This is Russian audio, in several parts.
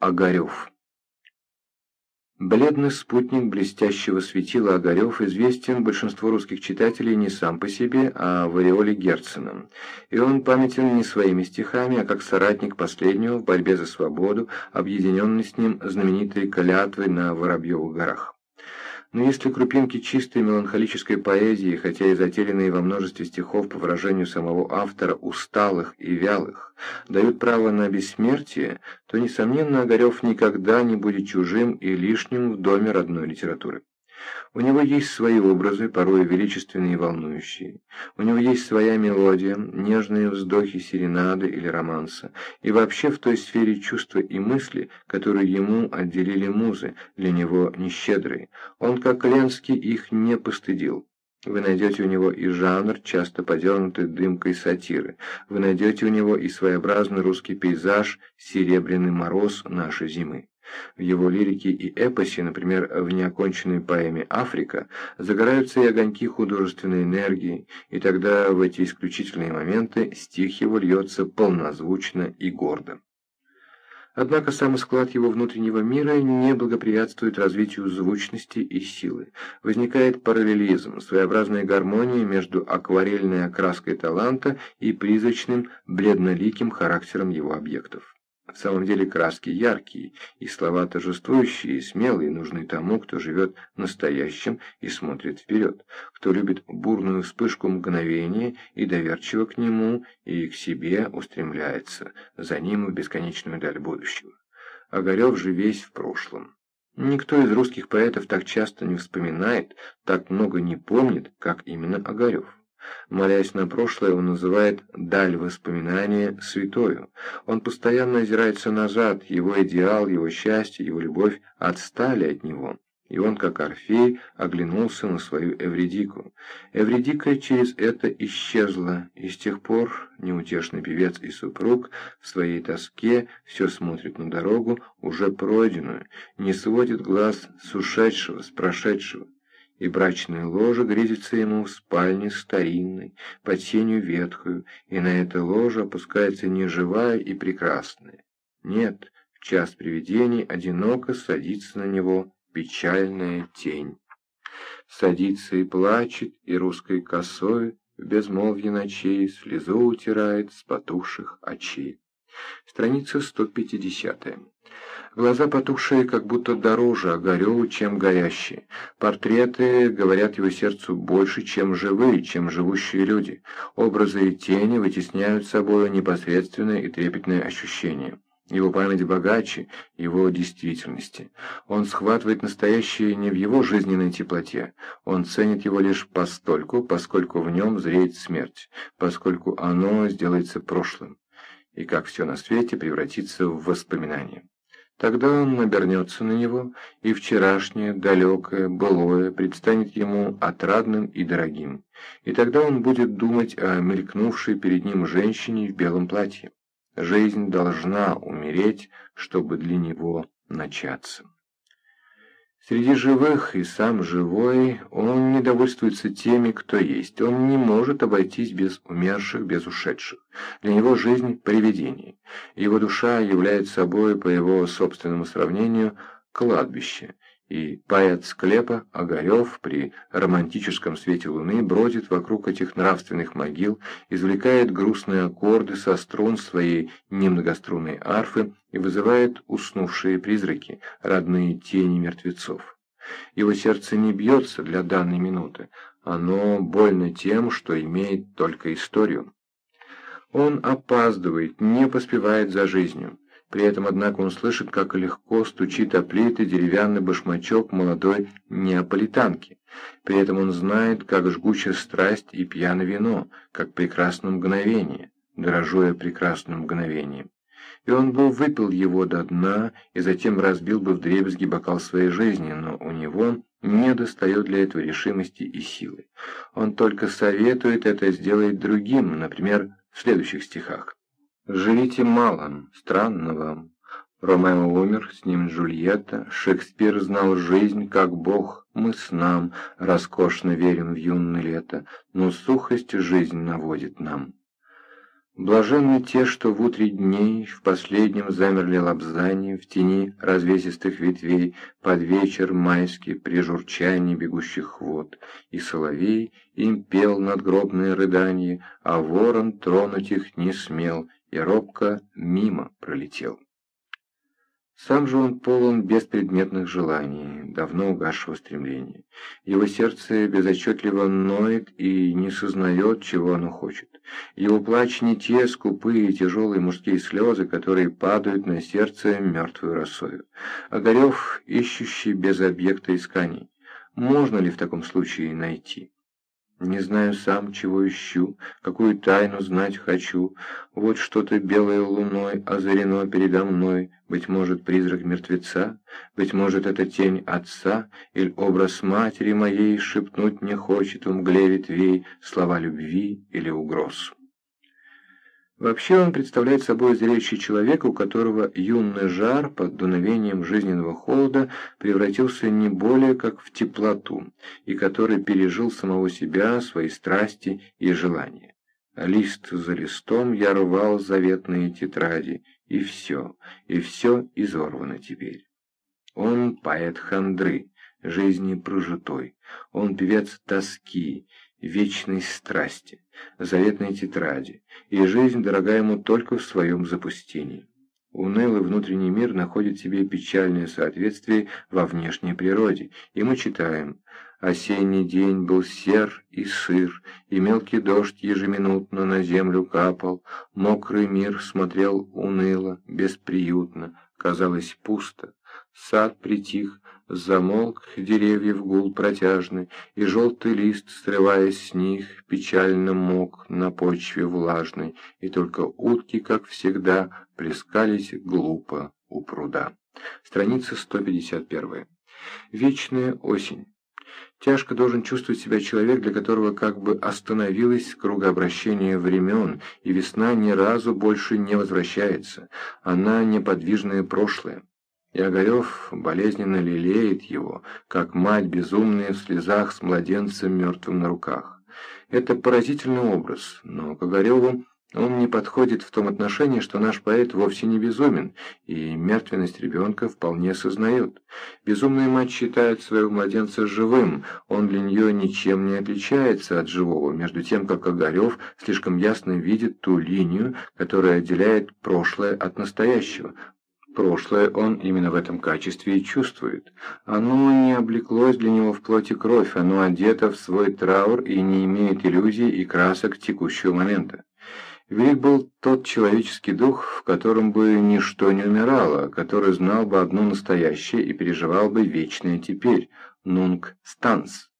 Огарев Бледный спутник блестящего светила Огарев известен большинству русских читателей не сам по себе, а в ореоле Герцена. И он памятен не своими стихами, а как соратник последнего в борьбе за свободу, объединенный с ним знаменитой клятвой на Воробьевых горах. Но если крупинки чистой меланхолической поэзии, хотя и затерянные во множестве стихов по выражению самого автора усталых и вялых, дают право на бессмертие, то, несомненно, Огарев никогда не будет чужим и лишним в доме родной литературы. У него есть свои образы, порой величественные и волнующие. У него есть своя мелодия, нежные вздохи серенады или романса. И вообще в той сфере чувства и мысли, которую ему отделили музы, для него нещедрые. Он, как Ленский, их не постыдил. Вы найдете у него и жанр, часто подернутый дымкой сатиры. Вы найдете у него и своеобразный русский пейзаж «Серебряный мороз нашей зимы». В его лирике и эпосе, например, в неоконченной поэме «Африка», загораются и огоньки художественной энергии, и тогда в эти исключительные моменты стих его льется полнозвучно и гордо. Однако сам склад его внутреннего мира не благоприятствует развитию звучности и силы. Возникает параллелизм, своеобразная гармония между акварельной окраской таланта и призрачным, бледноликим характером его объектов. В самом деле краски яркие, и слова торжествующие и смелые нужны тому, кто живет настоящим и смотрит вперед, кто любит бурную вспышку мгновения и доверчиво к нему и к себе устремляется, за ним в бесконечную даль будущего. Огарев же весь в прошлом. Никто из русских поэтов так часто не вспоминает, так много не помнит, как именно Огарев. Молясь на прошлое, он называет «даль воспоминания» святою. Он постоянно озирается назад, его идеал, его счастье, его любовь отстали от него. И он, как Орфей, оглянулся на свою Эвредику. Эвредика через это исчезла, и с тех пор неутешный певец и супруг в своей тоске все смотрит на дорогу, уже пройденную, не сводит глаз с ушедшего, с прошедшего и брачное ложе грезится ему в спальне старинной, под сенью ветхую, и на это ложе опускается неживая и прекрасная. Нет, в час привидений одиноко садится на него печальная тень. Садится и плачет, и русской косой в безмолвье ночей слезу утирает с потухших очей. Страница 150. Глаза потухшие, как будто дороже Огареву, чем горящие. Портреты говорят его сердцу больше, чем живые, чем живущие люди. Образы и тени вытесняют собой непосредственное и трепетное ощущение. Его память богаче его действительности. Он схватывает настоящее не в его жизненной теплоте. Он ценит его лишь постольку, поскольку в нем зреет смерть, поскольку оно сделается прошлым. И как все на свете превратится в воспоминание. Тогда он обернется на него, и вчерашнее, далекое, былое предстанет ему отрадным и дорогим, и тогда он будет думать о мелькнувшей перед ним женщине в белом платье. Жизнь должна умереть, чтобы для него начаться. Среди живых и сам живой он не довольствуется теми, кто есть. Он не может обойтись без умерших, без ушедших. Для него жизнь – привидение. Его душа является собой, по его собственному сравнению, кладбище – и поэт склепа Огарев при романтическом свете луны бродит вокруг этих нравственных могил, извлекает грустные аккорды со струн своей немногострунной арфы и вызывает уснувшие призраки, родные тени мертвецов. Его сердце не бьется для данной минуты, оно больно тем, что имеет только историю. Он опаздывает, не поспевает за жизнью. При этом, однако, он слышит, как легко стучит о плиты деревянный башмачок молодой неаполитанки. При этом он знает, как жгучая страсть и пьяно вино, как прекрасное мгновение, дорожуя прекрасным мгновением. И он бы выпил его до дна и затем разбил бы вдребезги бокал своей жизни, но у него не достает для этого решимости и силы. Он только советует это сделать другим, например, в следующих стихах. Живите мало, странно вам. Ромео умер, с ним Джульетта, Шекспир знал жизнь как бог, мы с нам роскошно верим в юное лето, но сухость жизнь наводит нам. Блаженны те, что в утре дней в последнем замерли лобзании в тени развесистых ветвей под вечер майский при журчании бегущих вод, и соловей им пел надгробные рыдания, а ворон тронуть их не смел и робко мимо пролетел. Сам же он полон беспредметных желаний, давно угасшего стремления. Его сердце безотчетливо ноет и не сознает, чего оно хочет. Его плач не те скупые и тяжелые мужские слезы, которые падают на сердце мертвую росою. Огарев, ищущий без объекта исканий. Можно ли в таком случае найти? Не знаю сам, чего ищу, какую тайну знать хочу. Вот что-то белой луной озарено передо мной, быть может, призрак мертвеца, быть может, это тень отца, или образ матери моей шепнуть мне хочет в мгле ветвей слова любви или угроз. Вообще он представляет собой зрелище человека, у которого юный жар под дуновением жизненного холода превратился не более как в теплоту, и который пережил самого себя, свои страсти и желания. Лист за листом я рвал заветные тетради, и все, и все изорвано теперь. Он поэт хандры, жизни прожитой, он певец тоски, вечной страсти, заветной тетради, и жизнь дорога ему только в своем запустении. Унылый внутренний мир находит себе печальное соответствие во внешней природе, и мы читаем «Осенний день был сер и сыр, и мелкий дождь ежеминутно на землю капал, мокрый мир смотрел уныло, бесприютно, казалось пусто, сад притих, Замолк деревьев гул протяжный, И желтый лист, срываясь с них, Печально мок на почве влажной, И только утки, как всегда, Плескались глупо у пруда. Страница 151. Вечная осень. Тяжко должен чувствовать себя человек, для которого как бы остановилось кругообращение времен, и весна ни разу больше не возвращается. Она неподвижное прошлое. И Огарев болезненно лелеет его, как мать безумная в слезах с младенцем мертвым на руках. Это поразительный образ, но к Огареву он не подходит в том отношении, что наш поэт вовсе не безумен, и мертвенность ребенка вполне сознает. Безумная мать считает своего младенца живым, он для нее ничем не отличается от живого, между тем, как Огарев слишком ясно видит ту линию, которая отделяет прошлое от настоящего, Прошлое он именно в этом качестве и чувствует. Оно не облеклось для него в плоти кровь, оно одето в свой траур и не имеет иллюзий и красок текущего момента. Велик был тот человеческий дух, в котором бы ничто не умирало, который знал бы одно настоящее и переживал бы вечное теперь, нунг станс.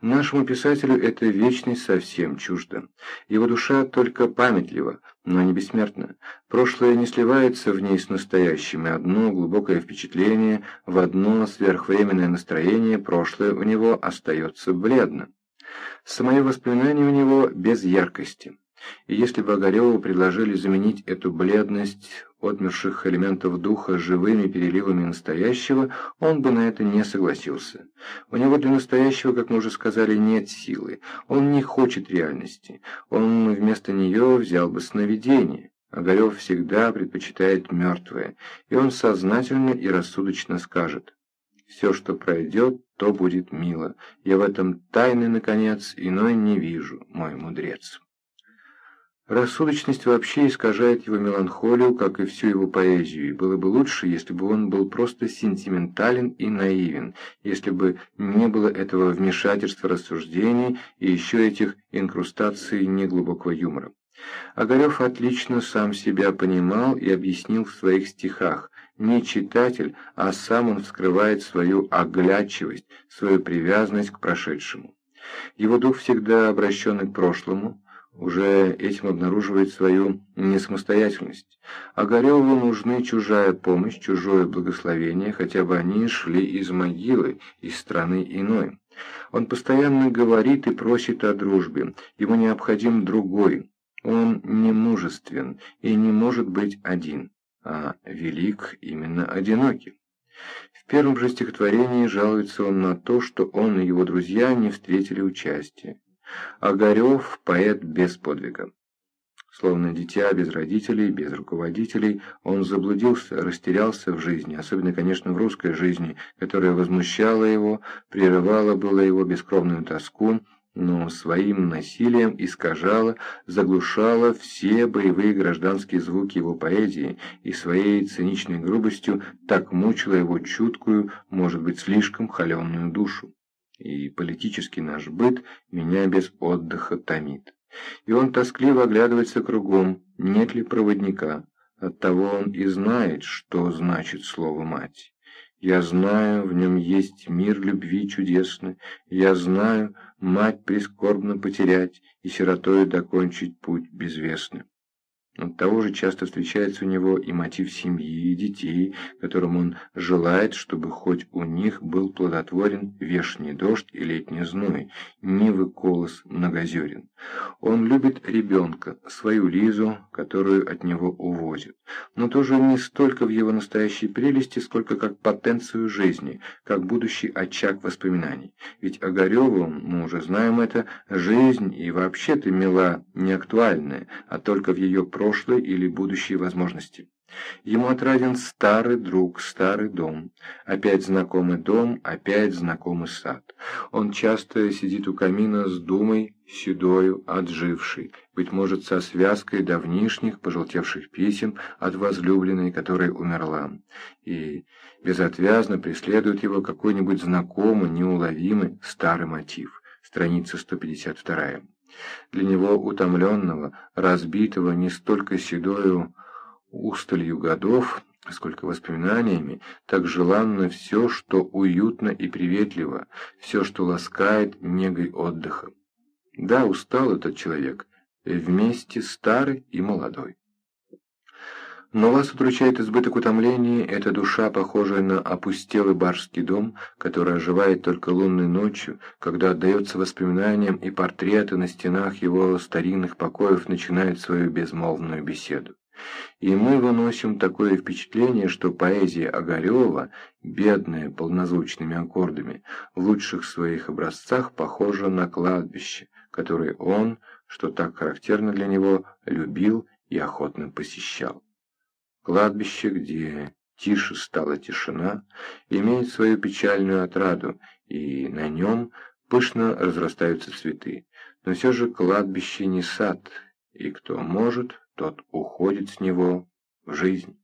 Нашему писателю эта вечность совсем чужда. Его душа только памятлива, но не бессмертна. Прошлое не сливается в ней с настоящим, и одно глубокое впечатление, в одно сверхвременное настроение прошлое у него остается бледно. Самое воспоминание у него без яркости. И если бы Огареву предложили заменить эту бледность отмерших элементов духа живыми переливами настоящего, он бы на это не согласился. У него для настоящего, как мы уже сказали, нет силы. Он не хочет реальности. Он вместо нее взял бы сновидение. Огарев всегда предпочитает мертвое, и он сознательно и рассудочно скажет «Все, что пройдет, то будет мило. Я в этом тайны, наконец, иной не вижу, мой мудрец». Рассудочность вообще искажает его меланхолию, как и всю его поэзию, и было бы лучше, если бы он был просто сентиментален и наивен, если бы не было этого вмешательства рассуждений и еще этих инкрустаций неглубокого юмора. Огарев отлично сам себя понимал и объяснил в своих стихах. Не читатель, а сам он вскрывает свою оглядчивость, свою привязанность к прошедшему. Его дух всегда обращенный к прошлому, уже этим обнаруживает свою несамостоятельность. Огареву нужны чужая помощь, чужое благословение, хотя бы они шли из могилы, из страны иной. Он постоянно говорит и просит о дружбе, ему необходим другой. Он не мужествен и не может быть один, а велик именно одинокий. В первом же стихотворении жалуется он на то, что он и его друзья не встретили участия. Огарев – поэт без подвига. Словно дитя без родителей, без руководителей, он заблудился, растерялся в жизни, особенно, конечно, в русской жизни, которая возмущала его, прерывала было его бескровную тоску, но своим насилием искажала, заглушала все боевые гражданские звуки его поэзии и своей циничной грубостью так мучила его чуткую, может быть, слишком холеную душу. И политический наш быт меня без отдыха томит. И он тоскливо оглядывается кругом, нет ли проводника. Оттого он и знает, что значит слово «мать». Я знаю, в нем есть мир любви чудесный, Я знаю, мать прискорбно потерять И сиротою докончить путь безвестный. От того же часто встречается у него и мотив семьи и детей, которым он желает, чтобы хоть у них был плодотворен вешний дождь и летний зной, нивы колос многозерен. Он любит ребенка, свою Лизу, которую от него увозят, но тоже не столько в его настоящей прелести, сколько как потенцию жизни, как будущий очаг воспоминаний. Ведь Огареву, мы уже знаем это, жизнь и вообще-то мила не актуальная, а только в ее прошлом прошлое или будущие возможности. Ему отраден старый друг, старый дом. Опять знакомый дом, опять знакомый сад. Он часто сидит у камина с думой, седою, отжившей, быть может, со связкой давнишних пожелтевших писем от возлюбленной, которая умерла. И безотвязно преследует его какой-нибудь знакомый, неуловимый старый мотив. Страница 152. Для него утомленного, разбитого не столько седою усталью годов, сколько воспоминаниями, так желанно все, что уютно и приветливо, все, что ласкает негой отдыха. Да, устал этот человек, вместе старый и молодой. Но вас удручает избыток утомления, эта душа, похожая на опустелый барский дом, который оживает только лунной ночью, когда отдается воспоминаниям и портреты на стенах его старинных покоев начинают свою безмолвную беседу. И мы выносим такое впечатление, что поэзия Огарева, бедная полнозвучными аккордами, в лучших своих образцах похожа на кладбище, которое он, что так характерно для него, любил и охотно посещал. Кладбище, где тише стала тишина, имеет свою печальную отраду, и на нем пышно разрастаются цветы. Но все же кладбище не сад, и кто может, тот уходит с него в жизнь.